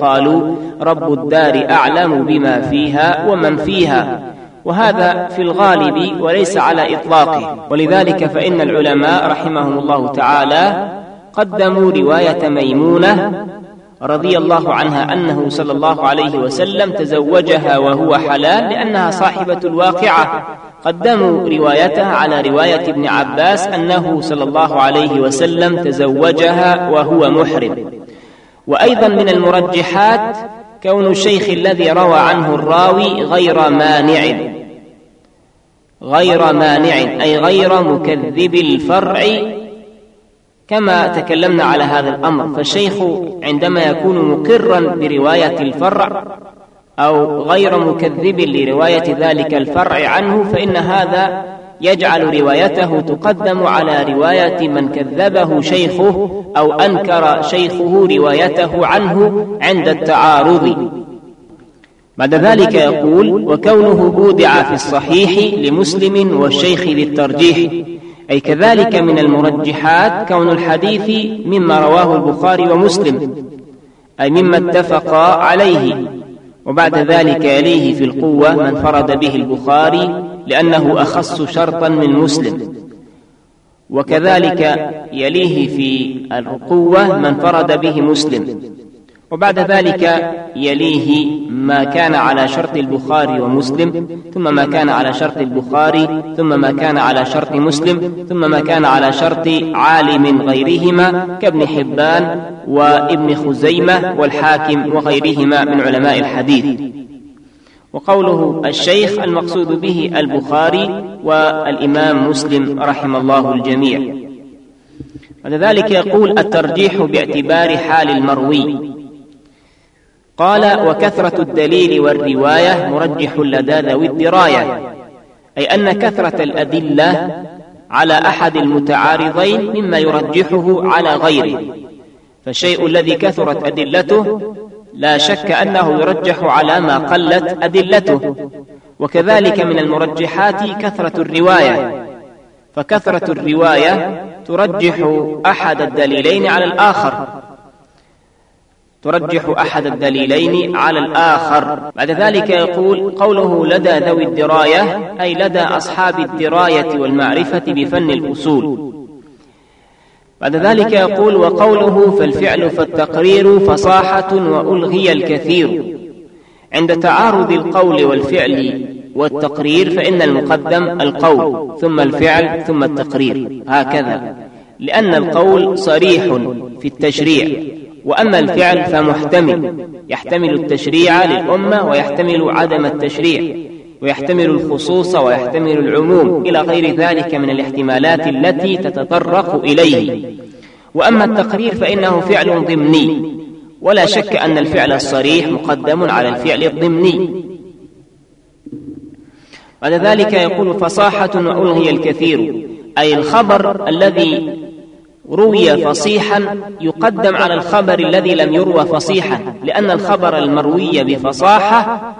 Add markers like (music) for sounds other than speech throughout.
قالوا رب الدار أعلم بما فيها ومن فيها. وهذا في الغالب وليس على إطلاقه. ولذلك فإن العلماء رحمهم الله تعالى قدموا رواية ميمونة رضي الله عنها أنه صلى الله عليه وسلم تزوجها وهو حلال لأنها صاحبة الواقعة. قدموا روايتها على رواية ابن عباس أنه صلى الله عليه وسلم تزوجها وهو محرم. وأيضا من المرجحات كون الشيخ الذي روى عنه الراوي غير مانع. غير مانع أي غير مكذب الفرع. كما تكلمنا على هذا الأمر فالشيخ عندما يكون مقرا برواية الفرع أو غير مكذب لرواية ذلك الفرع عنه فإن هذا يجعل روايته تقدم على رواية من كذبه شيخه أو أنكر شيخه روايته عنه عند التعارض. بعد ذلك يقول وكونه بودع في الصحيح لمسلم والشيخ للترجيح أي كذلك من المرجحات كون الحديث مما رواه البخاري ومسلم أي مما اتفقا عليه. وبعد ذلك يليه في القوة من فرد به البخاري لأنه أخص شرطا من مسلم. وكذلك يليه في القوة من فرد به مسلم. وبعد ذلك يليه ما كان على شرط البخاري ومسلم ثم ما كان على شرط البخاري ثم ما كان على شرط مسلم ثم ما كان على شرط عالم غيرهما كابن حبان وابن خزيمة والحاكم وغيرهما من علماء الحديث. وقوله الشيخ المقصود به البخاري والإمام مسلم رحم الله الجميع ولذلك يقول الترجيح باعتبار حال المروي. قال وكثرة الدليل والرواية مرجح لدى ذوي الدراية أي أن كثرة الأدلة على أحد المتعارضين مما يرجحه على غيره. فالشيء الذي كثرت أدلته لا شك أنه يرجح على ما قلت أدلته. وكذلك من المرجحات كثرة الرواية. فكثرة الرواية ترجح أحد الدليلين على الآخر. ترجح أحد الدليلين على الآخر. بعد ذلك يقول قوله لدى ذوي الدراية أي لدى أصحاب الدراية والمعرفة بفن الأصول. بعد ذلك يقول وقوله فالفعل فالتقرير فصاحة وألغي الكثير. عند تعارض القول والفعل والتقرير فإن المقدم القول ثم الفعل ثم التقرير. هكذا. لأن القول صريح في التشريع. وأما الفعل فمحتمل. يحتمل التشريع للأمة ويحتمل عدم التشريع. ويحتمل الخصوص ويحتمل العموم إلى غير ذلك من الاحتمالات التي تتطرق إليه. وأما التقرير فإنه فعل ضمني. ولا شك أن الفعل الصريح مقدم على الفعل الضمني. بعد ذلك يقول فصاحة وألغي الكثير أي الخبر الذي روي فصيحا يقدم على الخبر الذي لم يروى فصيحا لأن الخبر المروي بفصاحة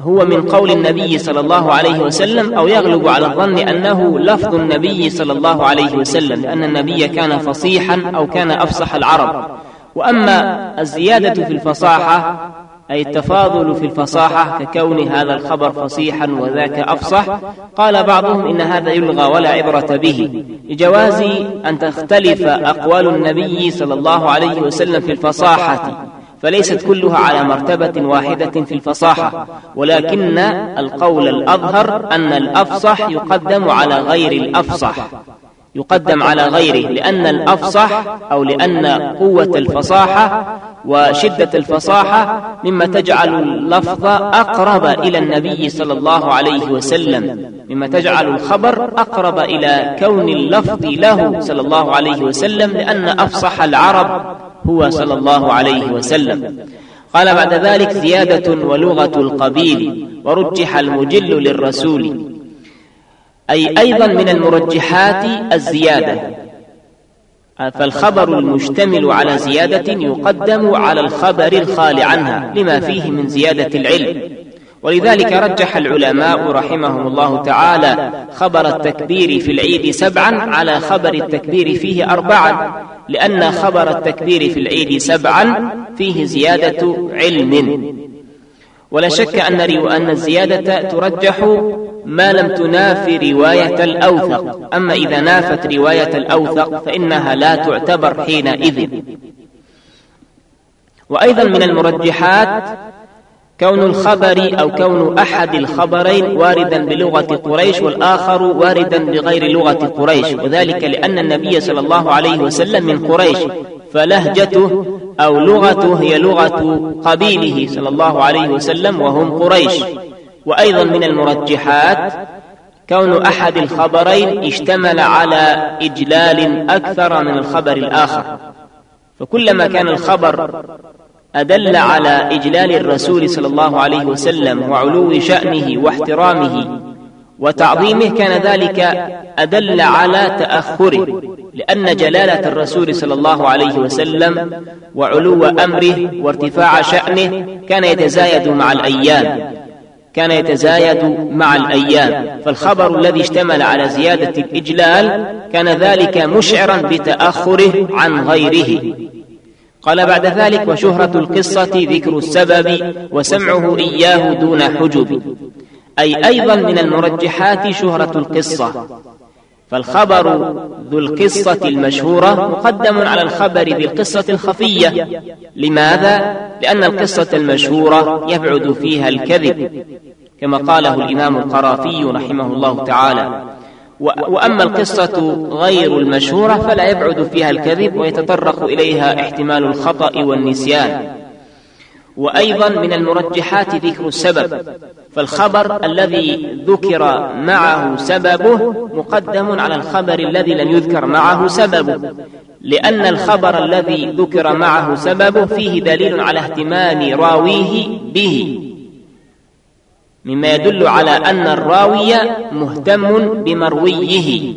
هو من قول النبي صلى الله عليه وسلم أو يغلب على الظن أنه لفظ النبي صلى الله عليه وسلم لأن النبي كان فصيحا أو كان أفصح العرب. وأما الزيادة في الفصاحة أي التفاضل في الفصاحة ككون هذا الخبر فصيحا وذاك أفصح قال بعضهم إن هذا يلغى ولا عبرة به. لجواز أن تختلف أقوال النبي صلى الله عليه وسلم في الفصاحة. فليست كلها على مرتبة واحدة في الفصاحة ولكن القول الأظهر أن الأفصح يقدم على غير الأفصح. يقدم على غيره لأن الأفصح أو لأن قوة الفصاحة وشدة الفصاحة مما تجعل اللفظ أقرب إلى النبي صلى الله عليه وسلم مما تجعل الخبر أقرب إلى كون اللفظ له صلى الله عليه وسلم لأن أفصح العرب هو صلى الله عليه وسلم. قال بعد ذلك زيادة ولغة القبيل ورجح المجل للرسول. أي أيضا من المرجحات الزيادة. فالخبر المشتمل على زيادة يقدم على الخبر الخال عنها لما فيه من زيادة العلم. ولذلك رجح العلماء رحمهم الله تعالى خبر التكبير في العيد سبعا على خبر التكبير فيه أربعا لأن خبر التكبير في العيد سبعا فيه زيادة علم. ولا شك أن أن الزيادة ترجح ما لم تنافي رواية الأوثق. أما إذا نافت رواية الأوثق فإنها لا تعتبر حينئذ. وأيضا من المرجحات كون الخبر أو كون أحد الخبرين واردا بلغة قريش والآخر واردا بغير لغة قريش وذلك لأن النبي صلى الله عليه وسلم من قريش فلهجته أو لغته هي لغة قبيله صلى الله عليه وسلم وهم قريش. وأيضا من المرجحات كون أحد الخبرين اشتمل على إجلال أكثر من الخبر الآخر. فكلما كان الخبر أدل على إجلال الرسول صلى الله عليه وسلم وعلو شأنه واحترامه. وتعظيمه كان ذلك أدل على تأخره. لأن جلالة الرسول صلى الله عليه وسلم وعلو أمره وارتفاع شأنه كان يتزايد مع الأيام. كان يتزايد مع الأيام. فالخبر الذي اشتمل على زيادة الإجلال كان ذلك مشعرا بتأخره عن غيره. قال بعد ذلك وشهرة القصة ذكر السبب وسمعه إياه دون حجب. أي أيضا من المرجحات شهرة القصة. فالخبر ذو القصة المشهورة مقدم على الخبر ذي القصة الخفية. لماذا؟ لأن القصة المشهورة يبعد فيها الكذب كما قاله الإمام القرافي رحمه الله تعالى. وأما القصة غير المشهورة فلا يبعد فيها الكذب ويتطرق إليها احتمال الخطأ والنسيان. وأيضا من المرجحات ذكر السبب فالخبر الذي ذكر معه سببه مقدم على الخبر الذي لم يذكر معه سببه لأن الخبر الذي ذكر معه سببه فيه دليل على اهتمام راويه به. مما يدل على أن الراوي مهتم بمرويه.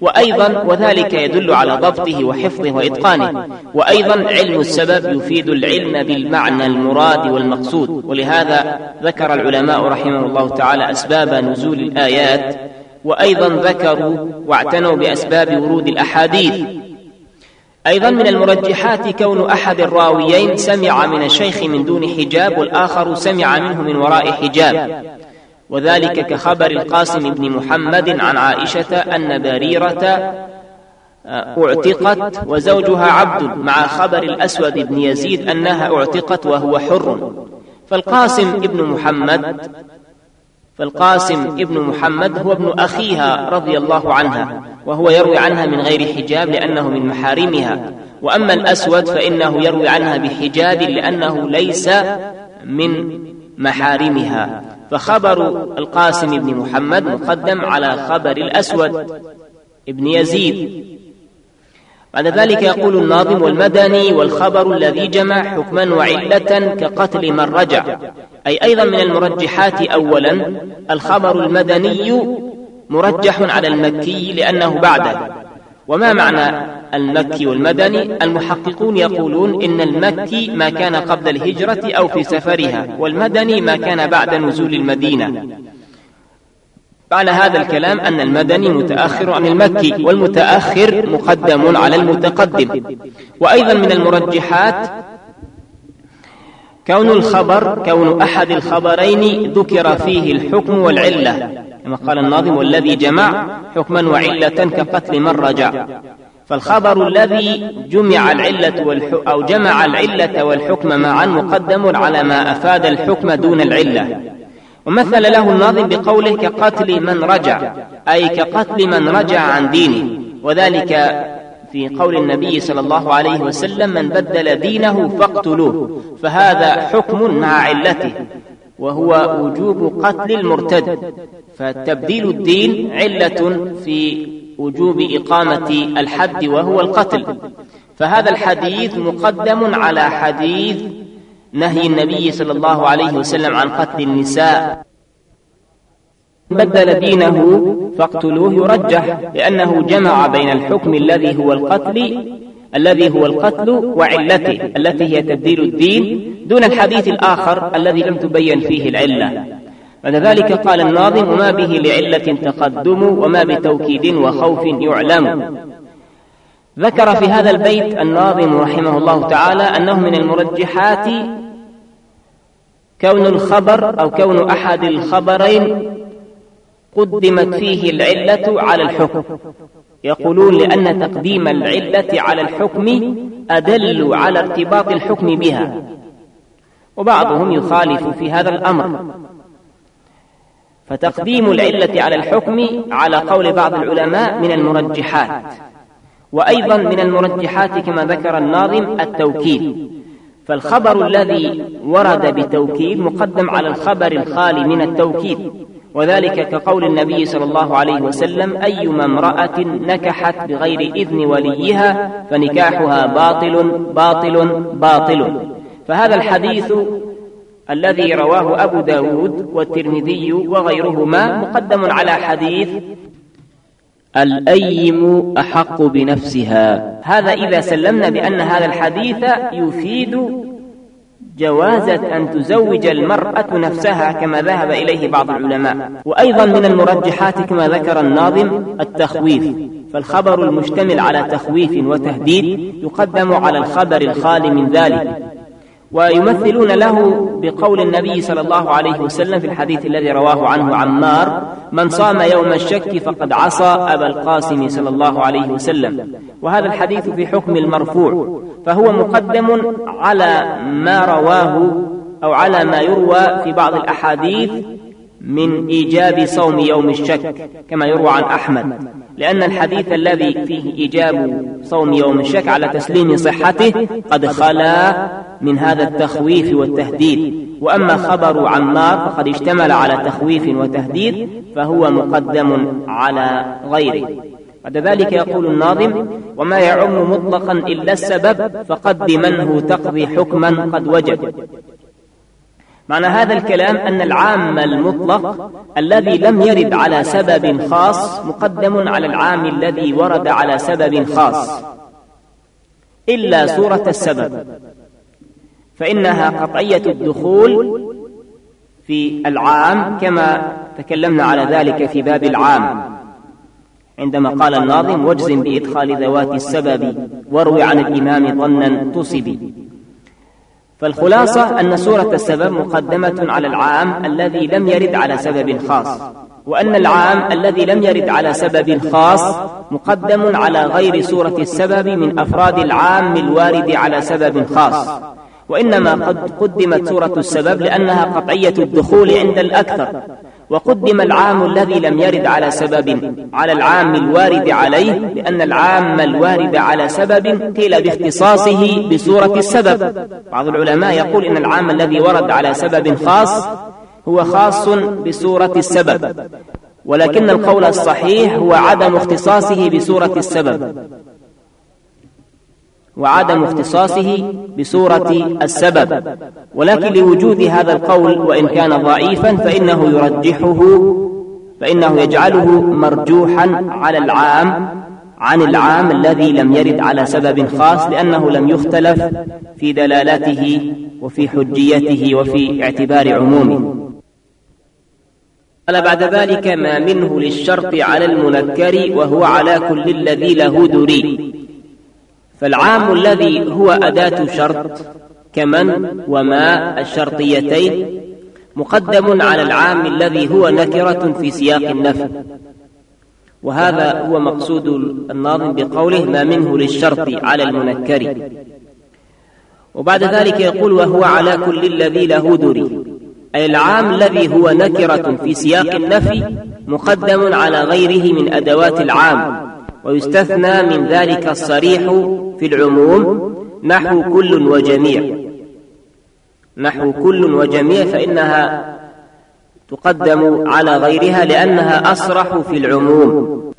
وأيضا وذلك يدل على ضبطه وحفظه وإتقانه. وأيضا علم السبب يفيد العلم بالمعنى المراد والمقصود. ولهذا ذكر العلماء رحمه الله تعالى أسباب نزول الآيات. وأيضا ذكروا واعتنوا بأسباب ورود الأحاديث. أيضا من المرجحات كون أحد الراويين سمع من الشيخ من دون حجاب والآخر سمع منه من وراء حجاب. وذلك كخبر القاسم بن محمد عن عائشة أن بريرة آه، اعتقت وزوجها عبد مع خبر الأسود بن يزيد أنها اعتقت وهو حر. فالقاسم ابن محمد فالقاسم ابن محمد هو ابن أخيها رضي الله عنها. وهو يروي عنها من غير حجاب لأنه من محارمها. وأما الأسود فإنه يروي عنها بحجاب لأنه ليس من محارمها. فخبر القاسم بن محمد مقدم على خبر الأسود ابن يزيد. بعد ذلك يقول الناظم والمدني والخبر الذي جمع حكما وعلة كقتل من رجع. أي أيضا من المرجحات أولا الخبر المدني مرجح على المكي لأنه بعده. وما معنى المكي والمدني؟ المحققون يقولون إن المكي ما كان قبل الهجرة أو في سفرها. والمدني ما كان بعد نزول المدينة. على هذا الكلام أن المدني متأخر عن المكي والمتأخر مقدم على المتقدم. وأيضا من المرجحات كون الخبر كون أحد الخبرين ذكر فيه الحكم والعلة. كما قال الناظم والذي جمع حكما وعلة كقتل من رجع. فالخبر الذي جمع العلة والح... أو جمع العلة والحكم معا مقدم على ما أفاد الحكم دون العلة. ومثل له الناظم بقوله كقتل من رجع أي كقتل من رجع عن دينه. وذلك في قول النبي صلى الله عليه وسلم من بدل دينه فاقتلوه. فهذا حكم مع علته وهو وجوب قتل المرتد. فتبديل الدين علة في وجوب إقامة الحد وهو القتل. فهذا الحديث مقدم على حديث نهي النبي صلى الله عليه وسلم عن قتل النساء. بدل دينه فاقتلوه يرجح لأنه جمع بين الحكم الذي هو القتل الذي هو القتل وعلته التي هي تبديل الدين دون الحديث الآخر الذي لم تبين فيه العلة. بعد ذلك قال الناظم وما به لعلة تقدم وما بتوكيد وخوف يعلم. ذكر في هذا البيت الناظم رحمه الله تعالى أنه من المرجحات كون الخبر أو كون أحد الخبرين قدمت فيه العلة على الحكم. يقولون لأن تقديم العلة على الحكم أدل على ارتباط الحكم بها. وبعضهم يخالف في هذا الأمر. فتقديم العلة على الحكم على قول بعض العلماء من المرجحات. وأيضا من المرجحات كما ذكر الناظم التوكيد فالخبر الذي ورد بتوكيد مقدم على الخبر الخالي من التوكيد وذلك كقول النبي صلى الله عليه وسلم أيما امرأة نكحت بغير إذن وليها فنكاحها باطل باطل باطل. فهذا الحديث الذي رواه أبو داود والترمذي وغيرهما مقدم على حديث الأيم أحق بنفسها. هذا إذا سلمنا بأن هذا الحديث يفيد جوازة أن تزوج المرأة نفسها كما ذهب إليه بعض العلماء. وأيضا من المرجحات كما ذكر الناظم التخويف. فالخبر المشتمل على تخويف وتهديد يقدم على الخبر الخالي من ذلك. ويمثلون له بقول النبي صلى الله عليه وسلم في الحديث الذي رواه عنه عمار من صام يوم الشك فقد عصى أبا القاسم صلى الله عليه وسلم. وهذا الحديث في حكم المرفوع فهو مقدم على ما رواه أو على ما يروى في بعض الأحاديث من إيجاب صوم يوم الشك كما يروى عن أحمد لأن الحديث الذي فيه إيجاب صوم يوم الشك على تسليم صحته قد خلا من هذا التخويف والتهديد. وأما خبر عمار فقد اشتمل على تخويف وتهديد فهو مقدم على غيره. بعد ذلك يقول الناظم وما يعم مطلقا إلا السبب فقدمنه تقضي حكما قد وجب. معنى هذا الكلام أن العام المطلق الذي لم يرد على سبب خاص مقدم على العام الذي ورد على سبب خاص إلا صورة السبب فإنها قطعية الدخول في العام كما تكلمنا على ذلك في باب العام. عندما قال الناظم واجزم بإدخال ذوات السبب واروي عن الإمام ظنا تصبي. فالخلاصة أن سورة السبب مقدمة على العام الذي لم يرد على سبب خاص وأن العام الذي لم يرد على سبب خاص مقدم على غير سورة السبب من أفراد العام الوارد على سبب خاص. وإنما قد قدمت سورة السبب لأنها قطعية الدخول عند الأكثر وقدم العام الذي لم يرد على سبب على العام الوارد عليه لأن العام الوارد على سبب قيل باختصاصه بصورة السبب. بعض العلماء يقول إن العام الذي ورد على سبب خاص هو خاص بصورة السبب ولكن القول الصحيح هو عدم اختصاصه بصورة السبب. وعدم اختصاصه بصورة السبب. ولكن لوجود هذا القول وإن كان ضعيفا فإنه يرجحه فإنه يجعله مرجوحا على العام عن العام الذي لم يرد على سبب خاص لأنه لم يختلف في دلالته وفي حجيته وفي اعتبار عمومه. قال بعد ذلك ما منه للشرط على المنكر وهو على كل الذي له دري فالعام الذي هو أداة شرط كمن وما الشرطيتين؟ مقدم على العام الذي هو نكرة في سياق النفي. وهذا هو مقصود الناظم بقوله ما منه للشرط على المنكر. وبعد ذلك يقول وهو على كل الذي له دري أي العام الذي هو نكرة في سياق النفي مقدم على غيره من أدوات العام. ويستثنى من ذلك الصريح في العموم نحو كل وجميع. نحو كل وجميع فإنها تقدم على غيرها لأنها أصرح في العموم.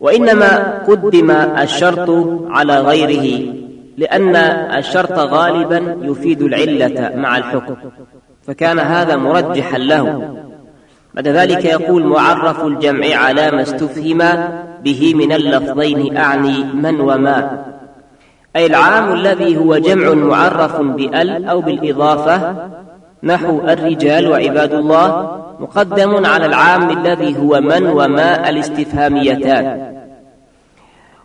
وإنما قدم الشرط على غيره لأن الشرط غالبا يفيد العلة مع الحكم فكان هذا مرجحا له. بعد ذلك يقول معرف الجمع على ما استفهم به من اللفظين أعني من وما. أي العام الذي هو جمع معرف بأل أو بالإضافة نحو الرجال وعباد الله مقدم على العام الذي هو من وما الاستفهاميتان.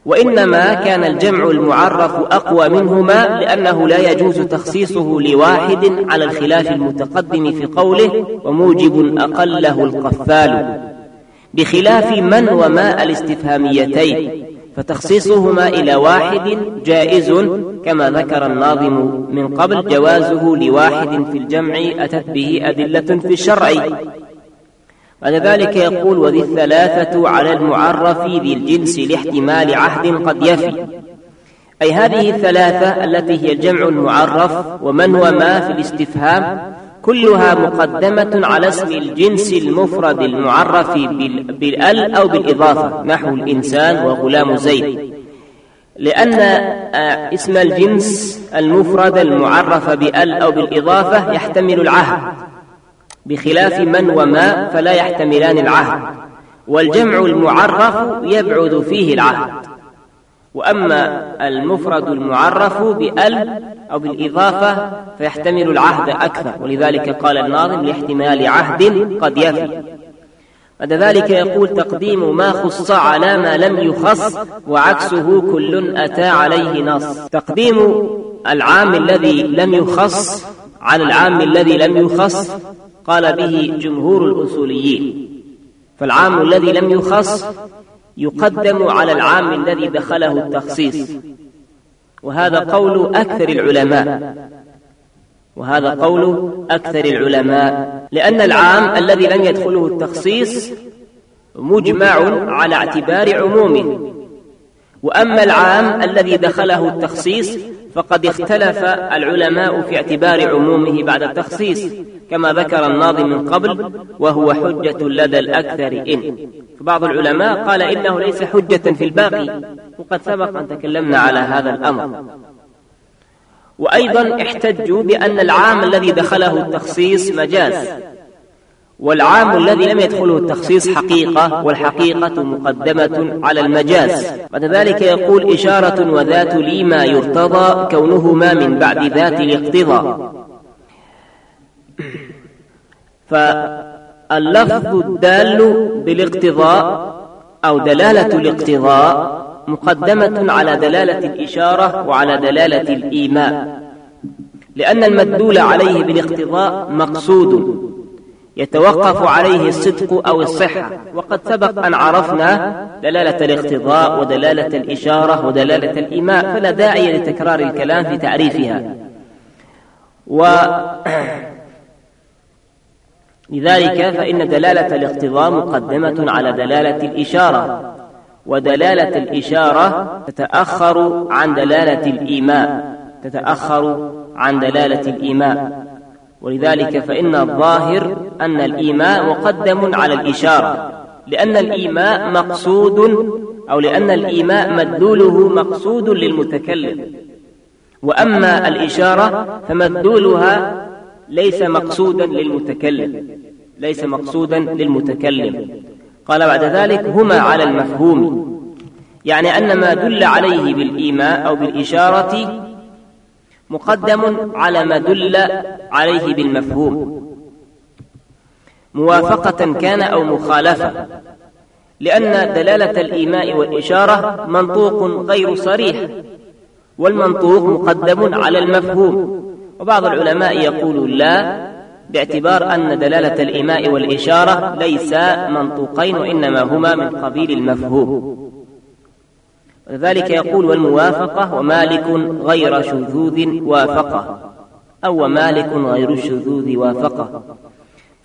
وإنما كان الجمع المعرف أقوى منهما لأنه لا يجوز تخصيصه لواحد على الخلاف المتقدم في قوله وموجب أقله القفال. بخلاف من وما الاستفهاميتين فتخصيصهما إلى واحد جائز كما ذكر الناظم من قبل جوازه لواحد في الجمع أتت به أدلة في الشرع. بعد ذلك يقول وذي الثلاثة على المعرف ذي الجنس لاحتمال عهد قد يفي. أي هذه الثلاثة التي هي الجمع المعرف ومن وما في الاستفهام كلها مقدمة على اسم الجنس المفرد المعرف بالأل أو بالإضافة نحو الإنسان وغلام زيد. لأن آه، اسم الجنس المفرد المعرف بأل أو بالإضافة يحتمل العهد. بخلاف من وما فلا يحتملان العهد والجمع المعرف يبعد فيه العهد. وأما المفرد المعرف بأل أو بالإضافة فيحتمل العهد أكثر ولذلك قال الناظم لاحتمال عهد قد يفي. بعد ذلك يقول تقديم ما خص على ما لم يخص وعكسه كل أتى عليه نص. تقديم العام الذي لم يخص على العام الذي لم يخص قال به جمهور الأصوليين. فالعام الذي لم يخص يقدم على العام الذي دخله التخصيص. وهذا قول أكثر العلماء. وهذا قول أكثر العلماء. لأن العام الذي لم يدخله التخصيص مجمع على اعتبار عمومه وأما العام الذي دخله التخصيص فقد اختلف العلماء في اعتبار عمومه بعد التخصيص كما ذكر الناظم من قبل وهو حجة لدى الأكثر إن. فبعض العلماء قال إنه ليس حجة في الباقي وقد سبق أن تكلمنا على هذا الأمر. وأيضا احتجوا بأن العام الذي دخله التخصيص مجاز. والعام الذي لم يدخله التخصيص حقيقة والحقيقة مقدمة على المجاز. بعد ذلك يقول إشارة وذات لي ما يرتضى كونهما من بعد ذات الاقتضاء. فاللفظ الدال بالاقتضاء أو دلالة الاقتضاء مقدمة على دلالة الإشارة وعلى دلالة الإيماء. لأن المدلول عليه بالاقتضاء مقصود. يتوقف عليه الصدق أو الصحة. وقد سبق أن عرفنا دلالة الاقتضاء ودلالة الإشارة ودلالة الإيماء فلا داعي لتكرار الكلام في تعريفها. و (clears throat) لذلك فإن دلالة الاقتضاء مقدمة على دلالة الإشارة. ودلالة الإشارة تتأخر عن دلالة الإيماء. تتأخر عن دلالة الإيماء. ولذلك فإن الظاهر أن الإيماء مقدم على الإشارة لأن الإيماء مقصود أو لأن الإيماء مدلوله مقصود للمتكلم. وأما الإشارة فمدلولها ليس مقصودا للمتكلم. ليس مقصودا للمتكلم. قال بعد ذلك هما على المفهوم. يعني أن ما دل عليه بالإيماء أو بالإشارة مقدم على ما دل عليه بالمفهوم. موافقة كان أو مخالفة لأن دلالة الإيماء والإشارة منطوق غير صريح والمنطوق مقدم على المفهوم. وبعض العلماء يقول لا باعتبار أن دلالة الإيماء والإشارة ليس منطوقين وإنما هما من قبيل المفهوم. ولذلك يقول والموافقة ومالك غير شذوذ وافقة. أو ومالك غير الشذوذ وافقة.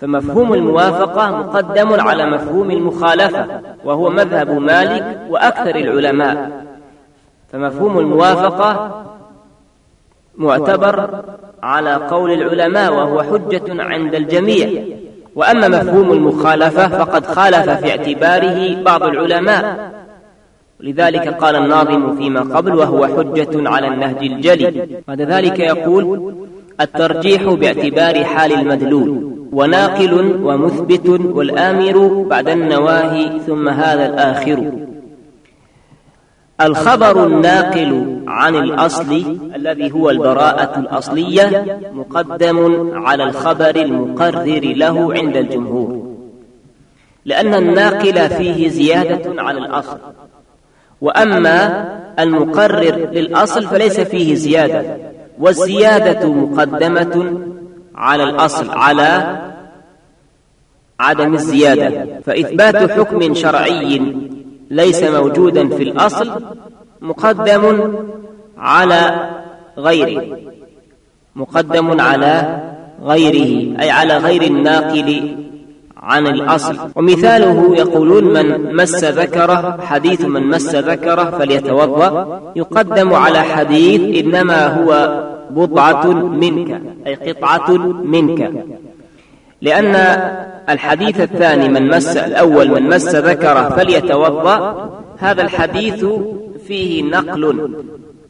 فمفهوم الموافقة مقدم على مفهوم المخالفة وهو مذهب مالك وأكثر العلماء. فمفهوم الموافقة معتبر على قول العلماء وهو حجة عند الجميع. وأما مفهوم المخالفة فقد خالف في اعتباره بعض العلماء. لذلك قال الناظم فيما قبل وهو حجة على النهج الجلي. بعد ذلك يقول الترجيح باعتبار حال المدلول وناقل ومثبت والآمر بعد النواهي ثم هذا الآخر. الخبر الناقل عن الأصل الذي هو البراءة الأصلية مقدم على الخبر المقرر له عند الجمهور. لأن الناقل فيه زيادة على الأصل. وأما المقرر للأصل فليس فيه زيادة والزيادة مقدمة على الأصل على عدم الزيادة فإثبات حكم شرعي ليس موجودا في الأصل مقدم على غيره مقدم على غيره أي على غير الناقل عن الأصل. ومثاله يقولون من مس ذكره حديث من مس ذكره فليتوضأ. يقدم على حديث إنما هو بضعة منك أي قطعة منك. لأن الحديث الثاني من مس الأول من مس ذكره فليتوضأ هذا الحديث فيه نقل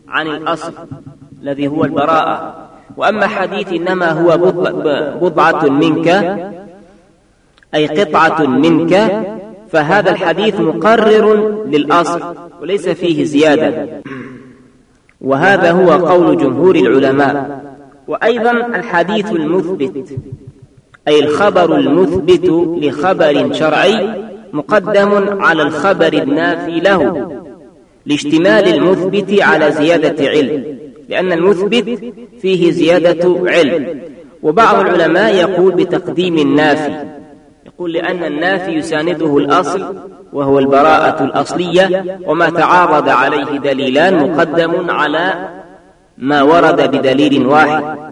عن الأصل الذي هو البراءة. وأما حديث إنما هو بضعة منك أي قطعة منك فهذا الحديث مقرر للأصل وليس فيه زيادة. وهذا هو قول جمهور العلماء. وأيضا الحديث المثبت أي الخبر المثبت لخبر شرعي مقدم على الخبر النافي له لاشتمال المثبت على زيادة علم. لأن المثبت فيه زيادة علم. وبعض العلماء يقول بتقديم النافي. يقول لأن النافي يسانده الأصل وهو البراءة الأصلية وما تعارض عليه دليلان مقدم على ما ورد بدليل واحد.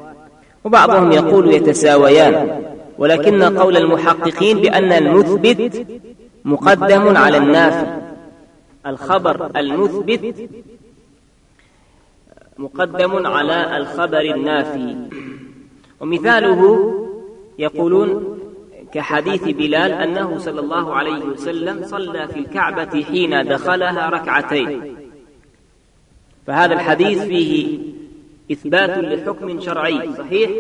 وبعضهم يقول يتساويان. ولكن قول المحققين بأن المثبت مقدم على النافي الخبر المثبت مقدم على الخبر النافي ومثاله يقولون كحديث بلال أنه صلى الله عليه وسلم صلى في الكعبة حين دخلها ركعتين. فهذا الحديث فيه إثبات لحكم شرعي صحيح؟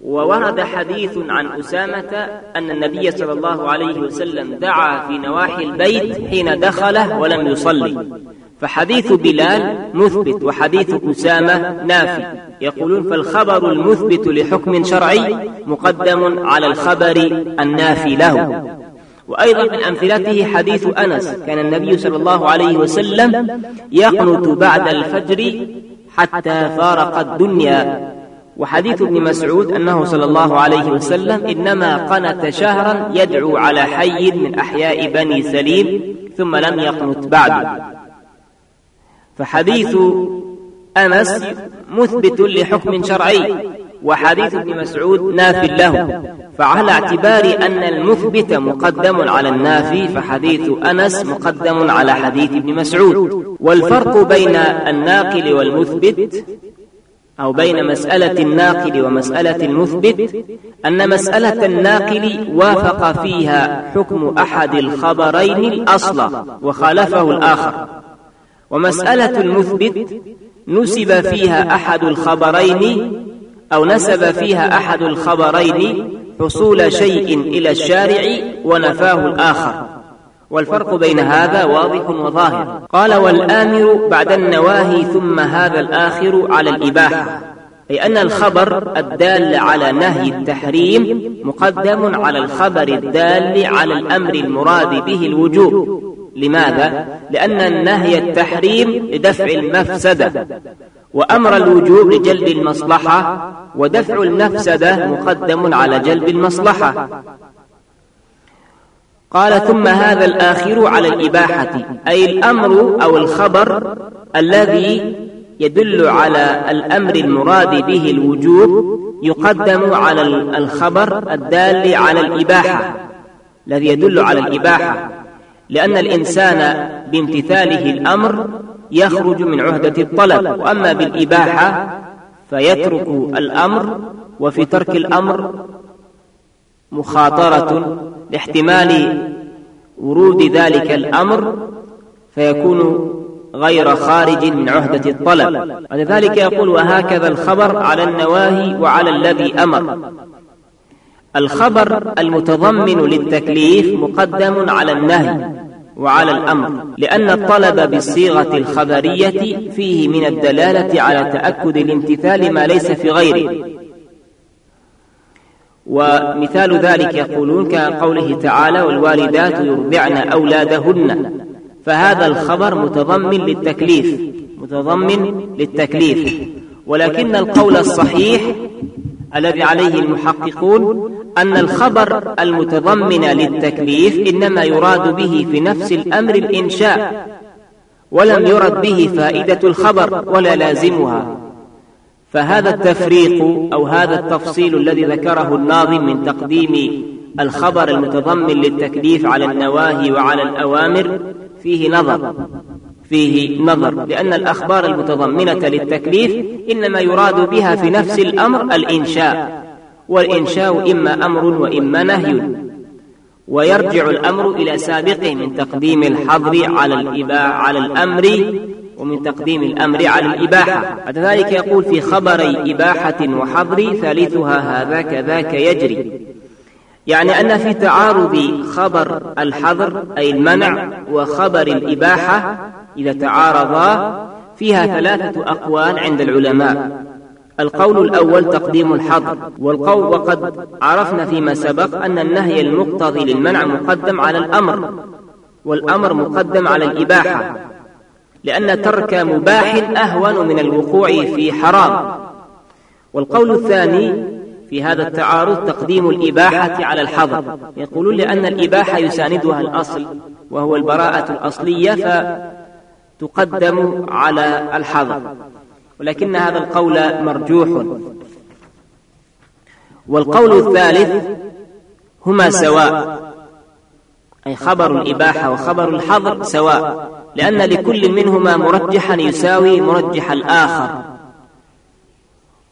وورد حديث عن أسامة أن النبي صلى الله عليه وسلم دعا في نواحي البيت حين دخله ولم يصلي. فحديث بلال مثبت وحديث أسامة نافي يقولون فالخبر المثبت لحكم شرعي مقدم على الخبر النافي له. وأيضا من أمثلته حديث أنس. كان النبي صلى الله عليه وسلم يقنت بعد الفجر حتى فارق الدنيا. وحديث ابن مسعود أنه صلى الله عليه وسلم إنما قنت شهرا يدعو على حي من أحياء بني سليم ثم لم يقنت بعد. فحديث أنس مثبت لحكم شرعي وحديث ابن مسعود ناف له. فعلى اعتبار أن المثبت مقدم على النافي فحديث أنس مقدم على حديث ابن مسعود. والفرق بين الناقل والمثبت أو بين مسألة الناقل ومسألة المثبت أن مسألة الناقل وافق فيها حكم أحد الخبرين الأصل وخالفه الآخر. ومسألة المثبت نسب فيها أحد الخبرين أو نسب فيها أحد الخبرين حصول شيء إلى الشارع ونفاه الآخر. والفرق بين هذا واضح وظاهر. قال والآمر بعد النواهي ثم هذا الآخر على الإباحة أي أن الخبر الدال على نهي التحريم مقدم على الخبر الدال على الأمر المراد به الوجوب. لماذا؟ لأن النهي التحريم لدفع المفسدة وأمر الوجوب لجلب المصلحة ودفع المفسدة مقدم على جلب المصلحة قال ثم هذا الآخر على الإباحة أي الأمر أو الخبر الذي يدل على الأمر المراد به الوجوب يقدم على الخبر الدال على الإباحة الذي يدل على الإباحة لأن الإنسان بامتثاله الأمر يخرج من عهدة الطلب وأما بالإباحة فيترك الأمر وفي ترك الأمر مخاطرة لاحتمال ورود ذلك الأمر فيكون غير خارج من عهدة الطلب. ولذلك يقول وهكذا الخبر على النواهي وعلى الذي أمر. الخبر المتضمن للتكليف مقدم على النهي وعلى الأمر لأن الطلب بالصيغة الخبرية فيه من الدلالة على تأكد الامتثال ما ليس في غيره. ومثال ذلك يقولون كقوله تعالى والوالدات يرضعن أولادهن فهذا الخبر متضمن للتكليف متضمن للتكليف ولكن القول الصحيح الذي عليه المحققون أن الخبر المتضمن للتكليف إنما يراد به في نفس الأمر الإنشاء ولم يرد به فائدة الخبر ولا لازمها. فهذا التفريق أو هذا التفصيل الذي ذكره الناظم من تقديم الخبر المتضمن للتكليف على النواهي وعلى الأوامر فيه نظر. فيه نظر لأن الأخبار المتضمنة للتكليف إنما يراد بها في نفس الأمر الإنشاء والإنشاء إما أمر وإما نهي ويرجع الأمر إلى سابقه من تقديم الحظر على الإباع على الأمر ومن تقديم الأمر على الإباحة. بعد ذلك يقول في خبري إباحة وحظر ثالثها هذا كذاك يجري. يعني أن في تعارض خبر الحظر أي المنع وخبر الإباحة إذا تعارضا فيها ثلاثة أقوال عند العلماء. القول الأول تقديم الحظر والقول وقد عرفنا فيما سبق أن النهي المقتضي للمنع مقدم على الأمر والأمر مقدم على الإباحة لأن ترك مباح أهون من الوقوع في حرام. والقول الثاني في هذا التعارض تقديم الإباحة على الحظر. يقولون لأن الإباحة يساندها الأصل وهو البراءة الأصلية فتقدم على الحظر. ولكن هذا القول مرجوح. والقول الثالث هما سواء أي خبر الإباحة وخبر الحظر سواء لأن لكل منهما مرجحا يساوي مرجح الآخر.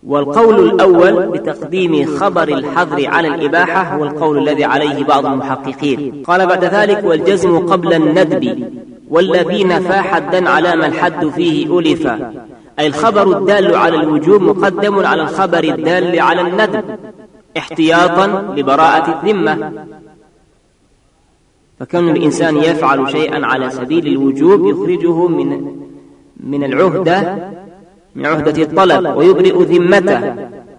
والقول الأول بتقديم خبر الحظر على الإباحة هو القول الذي عليه بعض المحققين. قال بعد ذلك والجزم قبل الندب والذي نفى حدا على ما الحد فيه ألف. أي الخبر الدال على الوجوب مقدم على الخبر الدال على الندب. احتياطا لبراءة الذمة. فكون الإنسان يفعل شيئا على سبيل الوجوب يخرجه من من العهدة من عهدة الطلب ويبرئ ذمته.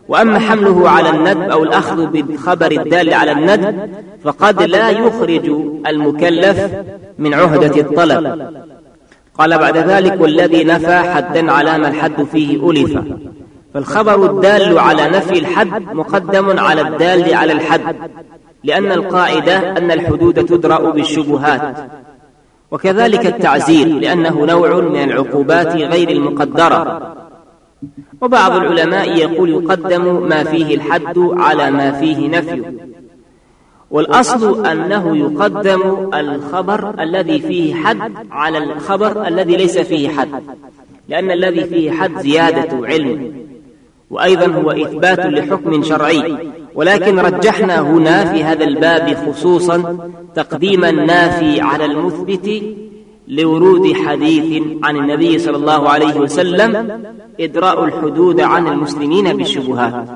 وأما حمله على الندب أو الأخذ بالخبر الدال على الندب فقد لا يخرج المكلف من عهدة الطلب. قال بعد ذلك والذي نفى حدا على ما الحد فيه ألف. فالخبر الدال على نفي الحد مقدم على الدال على الحد لأن القاعدة أن الحدود تدرأ بالشبهات. وكذلك التعزير لأنه نوع من العقوبات غير المقدرة. وبعض العلماء يقول يقدم ما فيه الحد على ما فيه نفي والأصل أنه يقدم الخبر الذي فيه حد على الخبر الذي ليس فيه حد. لأن الذي فيه حد زيادة علم. وأيضا هو إثبات لحكم شرعي. ولكن رجحنا هنا في هذا الباب خصوصا تقديم النافي على المثبت لورود حديث عن النبي صلى الله عليه وسلم إدراء الحدود عن المسلمين بالشبهات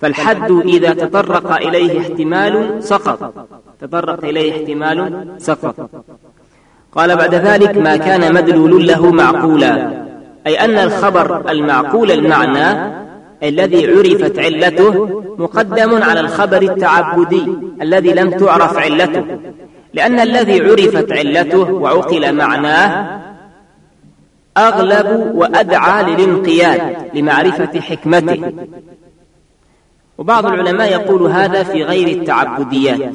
فالحد إذا تطرق إليه احتمال سقط. تطرق إليه احتمال سقط. قال بعد ذلك ما كان مدلول له معقولا. أي أن الخبر المعقول المعنى الذي عرفت علته مقدم على الخبر التعبدي الذي لم تعرف علته. لأن الذي عرفت علته وعقل معناه أغلب وأدعى للانقياد لمعرفة حكمته. وبعض العلماء يقول هذا في غير التعبديات.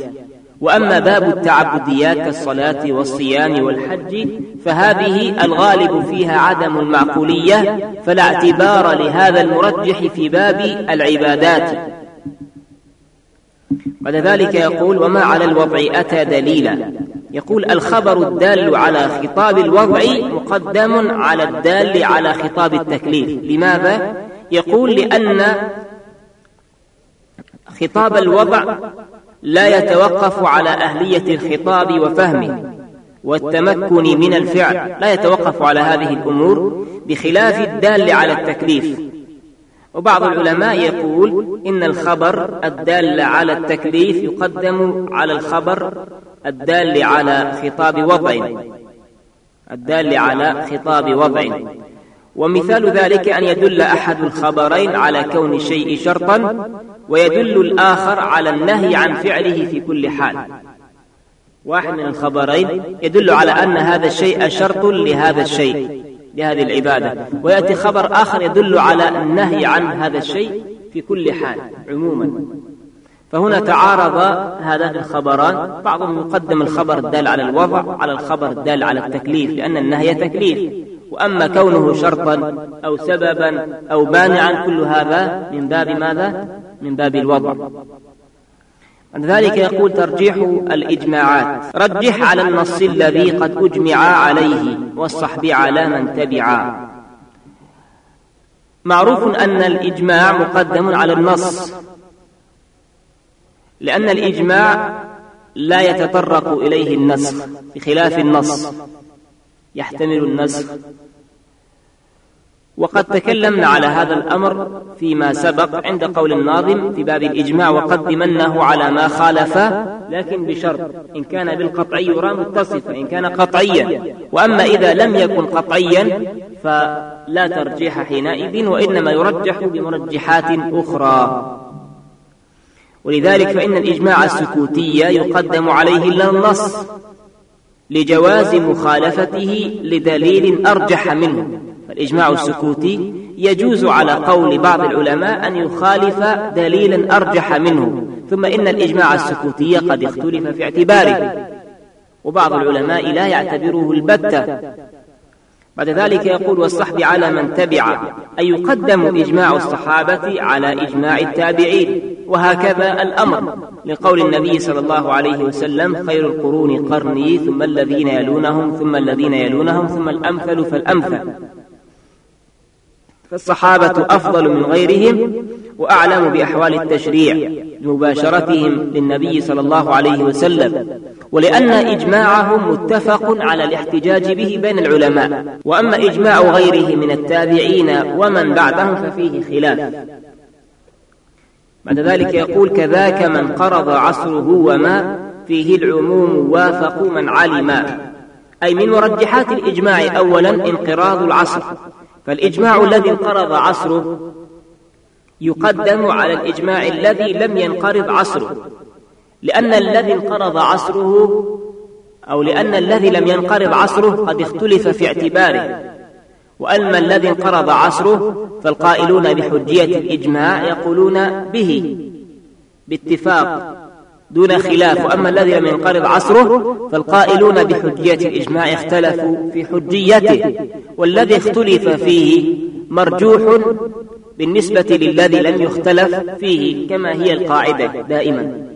وأما باب التعبديات كالصلاة والصيام والحج فهذه الغالب فيها عدم المعقولية فلا اعتبار لهذا المرجح في باب العبادات. بعد ذلك يقول وما على الوضع أتى دليلا. يقول الخبر الدال على خطاب الوضع مقدم على الدال على خطاب التكليف. لماذا؟ يقول لأن خطاب الوضع لا يتوقف على أهلية الخطاب وفهمه والتمكن من الفعل. لا يتوقف على هذه الأمور بخلاف الدال على التكليف. وبعض العلماء يقول إن الخبر الدال على التكليف يقدم على الخبر الدال على خطاب وضع الدال على خطاب وضع. ومثال ذلك أن يدل أحد الخبرين على كون الشيء شرطا ويدل الآخر على النهي عن فعله في كل حال. واحد من الخبرين يدل على أن هذا الشيء شرط لهذا الشيء. لهذه العبادة. ويأتي خبر آخر يدل على النهي عن هذا الشيء في كل حال عموما. فهنا تعارض هذان الخبران. بعضهم يقدم الخبر الدال على الوضع على الخبر الدال على التكليف لأن النهي تكليف. وأما كونه شرطا أو سببا أو مانعا كل هذا من باب ماذا؟ من باب الوضع. ذلك يقول ترجيح الإجماعات. رجح على النص الذي قد أجمع عليه والصحب على من تبعا معروف أن الإجماع مقدم على النص. لأن الإجماع لا يتطرق إليه النسخ بخلاف النص. يحتمل النسخ وقد تكلمنا على هذا الأمر فيما سبق عند قول الناظم في باب الإجماع وقدمنه على ما خالف لكن بشرط إن كان بالقطعي يرى متصفا إن كان قطعيا وأما إذا لم يكن قطعيا فلا ترجيح حينئذ وإنما يرجح بمرجحات أخرى. ولذلك فإن الإجماع السكوتي يقدم عليه إلا النص لجواز مخالفته لدليل أرجح منه. فالإجماع السكوتي يجوز على قول بعض العلماء أن يخالف دليلا أرجح منه. ثم إن الإجماع السكوتي قد اختلف في اعتباره. وبعض العلماء لا يعتبره البتة. بعد ذلك يقول والصحب على من تبع. أي يقدم إجماع الصحابة على إجماع التابعين. وهكذا الأمر. لقول النبي صلى الله عليه وسلم خير القرون قرني ثم الذين يلونهم ثم الذين يلونهم ثم الأمثل فالأمثل فالصحابة أفضل من غيرهم وأعلم بأحوال التشريع لمباشرتهم للنبي صلى الله عليه وسلم. ولأن إجماعهم متفق على الاحتجاج به بين العلماء. وأما إجماع غيره من التابعين ومن بعدهم ففيه خلاف. بعد ذلك يقول كذاك من قرض عصره وما فيه العموم وافق من علما أي من مرجحات الإجماع. أولا انقراض العصر. فالإجماع الذي انقرض عصره يقدم على الإجماع الذي لم ينقرض عصره. لأن الذي انقرض عصره أو لأن الذي لم ينقرض عصره قد اختلف في اعتباره. وأما الذي انقرض عصره فالقائلون بحجية الإجماع يقولون به. باتفاق. دون خلاف. وأما الذي لم ينقرض عصره فالقائلون بحجية الإجماع اختلفوا في حجيته. والذي اختلف فيه مرجوح بالنسبة للذي لم يختلف فيه كما هي القاعدة دائما.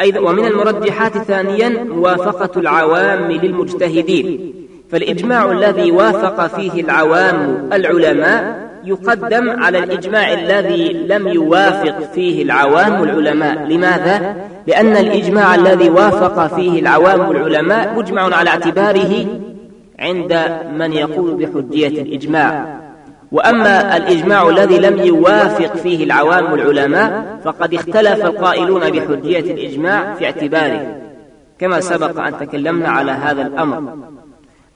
أيضا ومن المرجحات ثانيا موافقة العوام للمجتهدين. فالإجماع الذي وافق فيه العوام العلماء يقدم على الإجماع الذي لم يوافق فيه العوام العلماء. لماذا؟ لأن الإجماع الذي وافق فيه العوام العلماء مجمع على اعتباره عند من يقول بحجية الإجماع. وأما الإجماع الذي لم يوافق فيه العوام العلماء فقد اختلف القائلون بحجية الإجماع في اعتباره. كما سبق أن تكلمنا على هذا الأمر.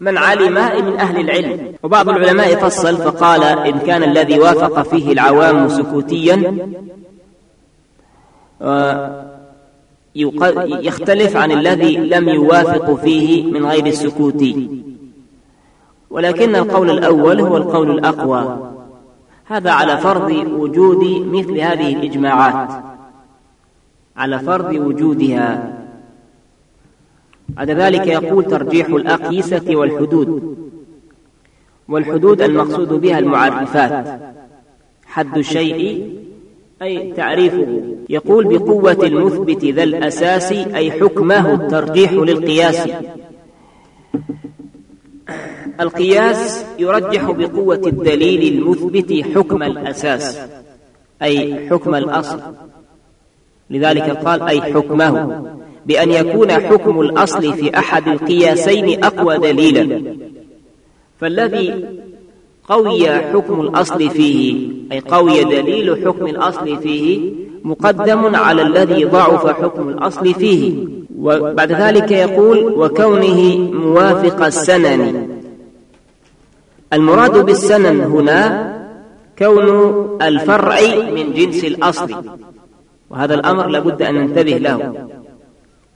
من علم من أهل العلم. وبعض العلماء فصل فقال إن كان الذي وافق فيه العوام سكوتيا آه، يختلف عن الذي لم يوافق فيه من غير السكوتي ولكن القول الأول هو القول الأقوى. هذا على فرض وجود مثل هذه الإجماعات. على فرض وجودها. بعد ذلك يقول ترجيح الأقيسة والحدود. والحدود المقصود بها المعرفات. حد الشيء أي تعريفه. يقول بقوة المثبت ذا الأساس أي حكمه الترجيح للقياس. القياس يرجح بقوة الدليل المثبت حكم الأساس أي حكم الأصل. لذلك قال أي حكمه. بأن يكون حكم الأصل في أحد القياسين أقوى دليلا. فالذي قوي حكم الأصل فيه أي قوي دليل حكم الأصل فيه مقدم على الذي ضعف حكم الأصل فيه. وبعد ذلك يقول وكونه موافق السنن. المراد بالسنن هنا كون الفرع من جنس الأصل. وهذا الأمر لابد أن ننتبه له.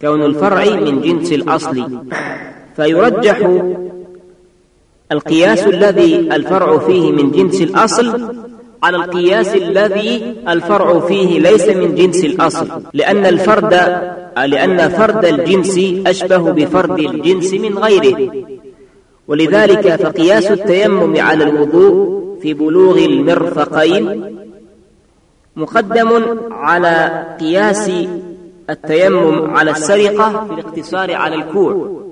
كون الفرع من جنس الأصل. فيرجح القياس الذي الفرع فيه من جنس الأصل على القياس الذي الفرع فيه ليس من جنس الأصل. لأن الفرد لأن فرد الجنس أشبه بفرد الجنس من غيره. ولذلك فقياس التيمم على الوضوء في بلوغ المرفقين مقدم على قياس التيمم على السرقة في الاقتصار على الكوع.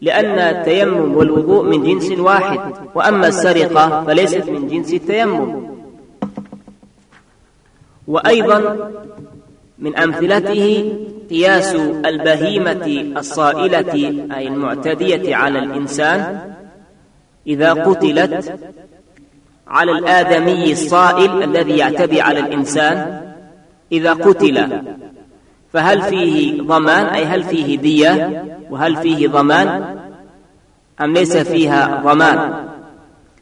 لأن التيمم والوضوء من جنس واحد وأما السرقة فليست من جنس التيمم. وأيضا من أمثلته قياس البهيمة الصائلة أي المعتدية على الإنسان إذا قتلت على الآدمي الصائل الذي يعتدي على الإنسان. إذا قتل فهل فيه ضمان؟ أي هل فيه دية؟ وهل فيه ضمان؟ أم ليس فيها ضمان؟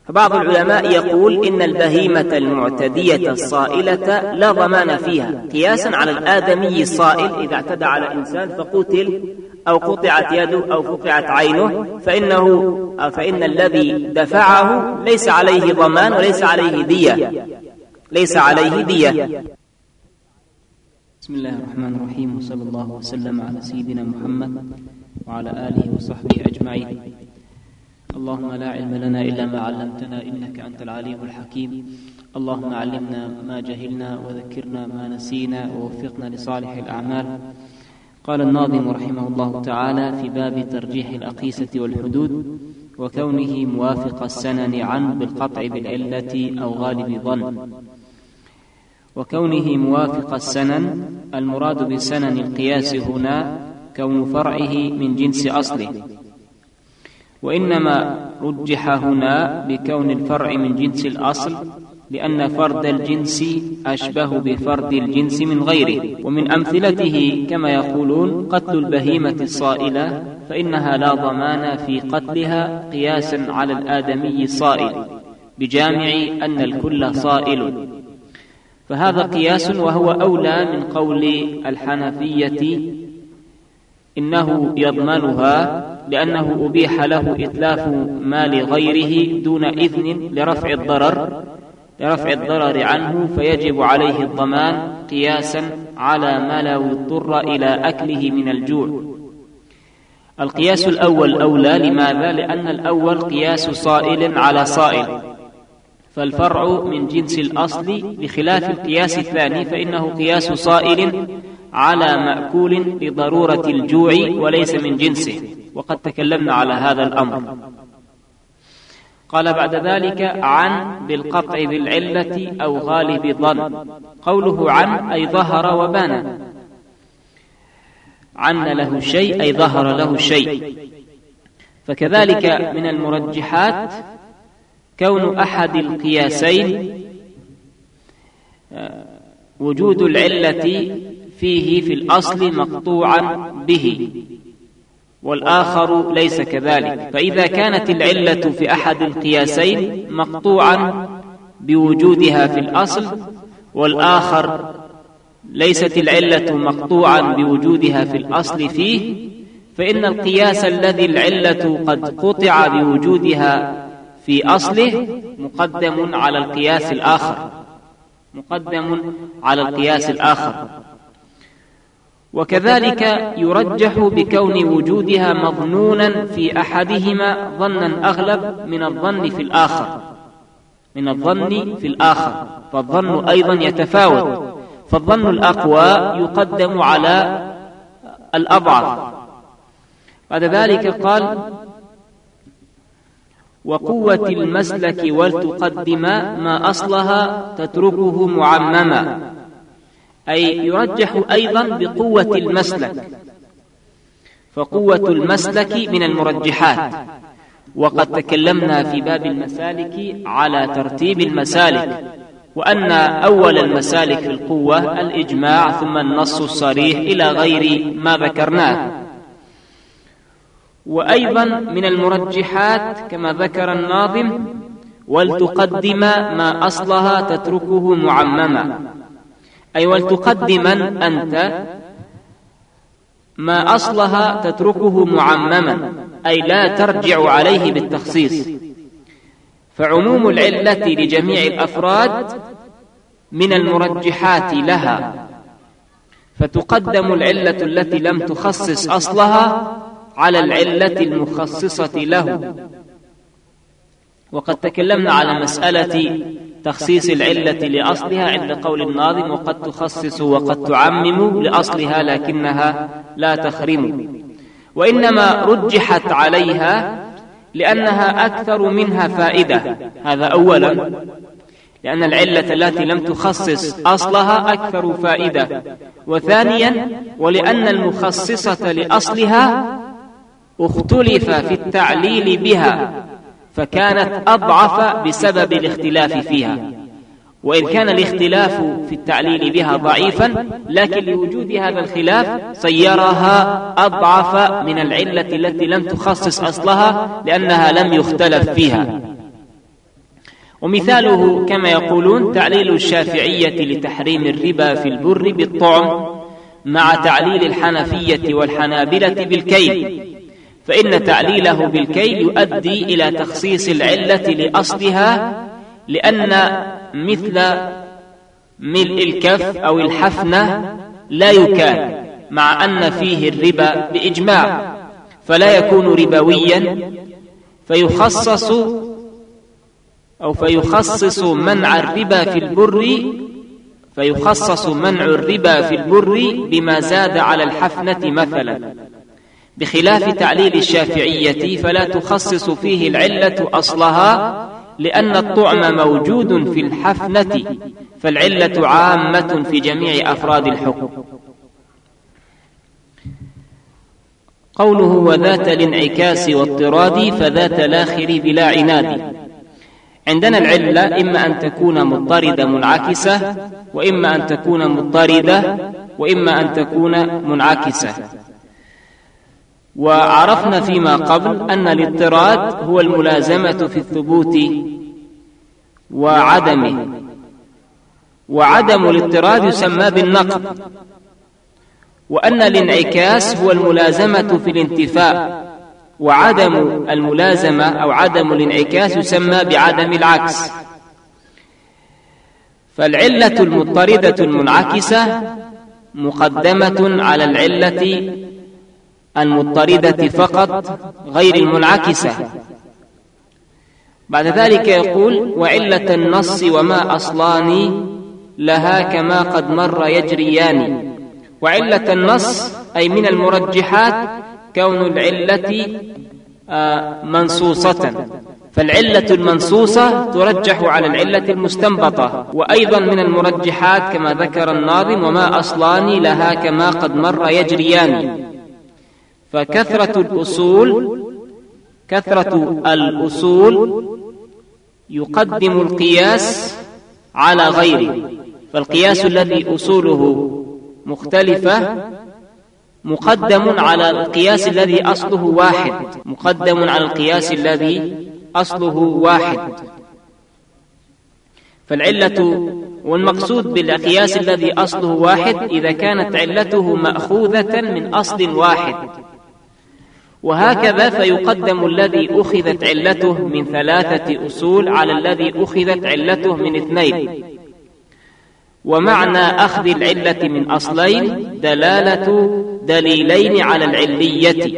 فبعض العلماء يقول إن البهيمة المعتدية الصائلة لا ضمان فيها. قياسا على الآدمي الصائل إذا اعتدى على إنسان فقتل أو قطعت يده أو قطعت عينه. فإنه فإن الذي دفعه ليس عليه ضمان وليس عليه دية. ليس عليه دية. بسم الله الرحمن الرحيم وصلى الله وسلم على سيدنا محمد وعلى آله وصحبه أجمعين. اللهم لا علم لنا إلا ما علمتنا إنك أنت العليم الحكيم. اللهم علمنا ما جهلنا وذكرنا ما نسينا ووفقنا لصالح الأعمال. قال الناظم رحمه الله تعالى في باب ترجيح الأقيسة والحدود وكونه موافق السنن عنه بالقطع بالعلة أو غالب ظن وكونه موافق السنن المراد بسنن القياس هنا كون فرعه من جنس أصله. وإنما رجح هنا بكون الفرع من جنس الأصل لأن فرد الجنس أشبه بفرد الجنس من غيره. ومن أمثلته كما يقولون قتل البهيمة الصائلة فإنها لا ضمان في قتلها قياسا على الآدمي الصائل بجامع أن الكل صائل. فهذا قياس وهو أولى من قول الحنفية إنه يضمنها لأنه أبيح له إتلاف مال غيره دون إذن لرفع الضرر لرفع الضرر عنه فيجب عليه الضمان قياسا على ما لو اضطر إلى أكله من الجوع القياس الأول أولى لماذا؟ لأن الأول قياس صائل على صائل فالفرع من جنس الأصل بخلاف القياس الثاني فإنه قياس صائل على مأكول لضرورة الجوع وليس من جنسه. وقد تكلمنا على هذا الأمر. قال بعد ذلك عن بالقطع بالعلة أو غالب ظن قوله عن أي ظهر وبان. عن له شيء أي ظهر له شيء. فكذلك من المرجحات كون أحد القياسين وجود العلة فيه في الأصل مقطوعا به والآخر ليس كذلك. فإذا كانت العلة في أحد القياسين مقطوعا بوجودها في الأصل والآخر ليست العلة مقطوعا بوجودها في الأصل فيه فإن القياس الذي العلة قد قطع بوجودها في أصله مقدم على القياس الآخر. مقدم على القياس الآخر. وكذلك يرجح بكون وجودها مظنونا في أحدهما ظنا أغلب من الظن في الآخر. من الظن في الآخر. فالظن أيضا يتفاوت. فالظن الأقوى يقدم على الأضعف. بعد ذلك قال وقوة المسلك ولتقدم ما أصلها تتركه معمما. أي يرجح أيضا بقوة المسلك. فقوة المسلك من المرجحات. وقد تكلمنا في باب المسالك على ترتيب المسالك وأن أول المسالك في القوة الإجماع ثم النص الصريح إلى غير ما ذكرناه. وأيضا من المرجحات كما ذكر الناظم ولتقدم ما أصلها تتركه معمما. أي ولتقدما أنت ما أصلها تتركه معمما أي لا ترجع عليه بالتخصيص. فعموم العلة لجميع الأفراد من المرجحات لها. فتقدم العلة التي لم تخصص أصلها على العلة المخصصة له. وقد تكلمنا على مسألة تخصيص العلة لأصلها عند قول الناظم وقد تخصص وقد تعمم لأصلها لكنها لا تخرم. وإنما رجحت عليها لأنها أكثر منها فائدة. هذا أولا. لأن العلة التي لم تخصص أصلها أكثر فائدة. وثانيا ولأن المخصصة لأصلها اختلف في التعليل بها فكانت أضعف بسبب الاختلاف فيها. وإن كان الاختلاف في التعليل بها ضعيفا لكن لوجود هذا الخلاف صيرها أضعف من العلة التي لم تخصص أصلها لأنها لم يختلف فيها. ومثاله كما يقولون تعليل الشافعية لتحريم الربا في البر بالطعم مع تعليل الحنفية والحنابلة بالكيل. فإن تعليله بالكيل يؤدي إلى تخصيص العلة لأصلها لأن مثل ملء الكف أو الحفنة لا يكال مع أن فيه الربا بإجماع فلا يكون ربويا فيخصص أو فيخصص منع الربا في البر فيخصص منع الربا في البر بما زاد على الحفنة مثلا. بخلاف تعليل الشافعية فلا تخصص فيه العلة أصلها لأن الطعم موجود في الحفنة فالعلة عامة في جميع أفراد الحكم. قوله وذات الانعكاس واضطراد فذات الآخر بلا عناد. عندنا العلة إما أن تكون مضطردة منعكسة وإما أن تكون مضطردة وإما أن تكون منعكسة. وعرفنا فيما قبل أن الاضطراد هو الملازمة في الثبوت وعدمه وعدم الاضطراد يسمى بالنقد وأن الانعكاس هو الملازمة في الانتفاء وعدم الملازمة أو عدم الانعكاس يسمى بعدم العكس. فالعلة المضطردة المنعكسة مقدمة على العلة المضطردة فقط غير المنعكسة. بعد ذلك يقول وعلة النص وما أصلان لها كما قد مر يجريان. وعلة النص أي من المرجحات كون العلة آه، منصوصة. فالعلة المنصوصة ترجح على العلة المستنبطة. وأيضا من المرجحات كما ذكر الناظم وما أصلان لها كما قد مر يجريان. فكثرة الأصول كثرة الأصول يقدم القياس على غيره فالقياس الذي أصوله مختلفة مقدم على القياس الذي أصله واحد مقدم على القياس الذي أصله واحد. فالعلة والمقصود بالقياس الذي أصله واحد إذا كانت علته مأخوذة من أصل واحد. وهكذا فيقدم الذي أخذت علته من ثلاثة أصول على الذي أخذت علته من اثنين. ومعنى أخذ العلة من أصلين دلالة دليلين على العلية.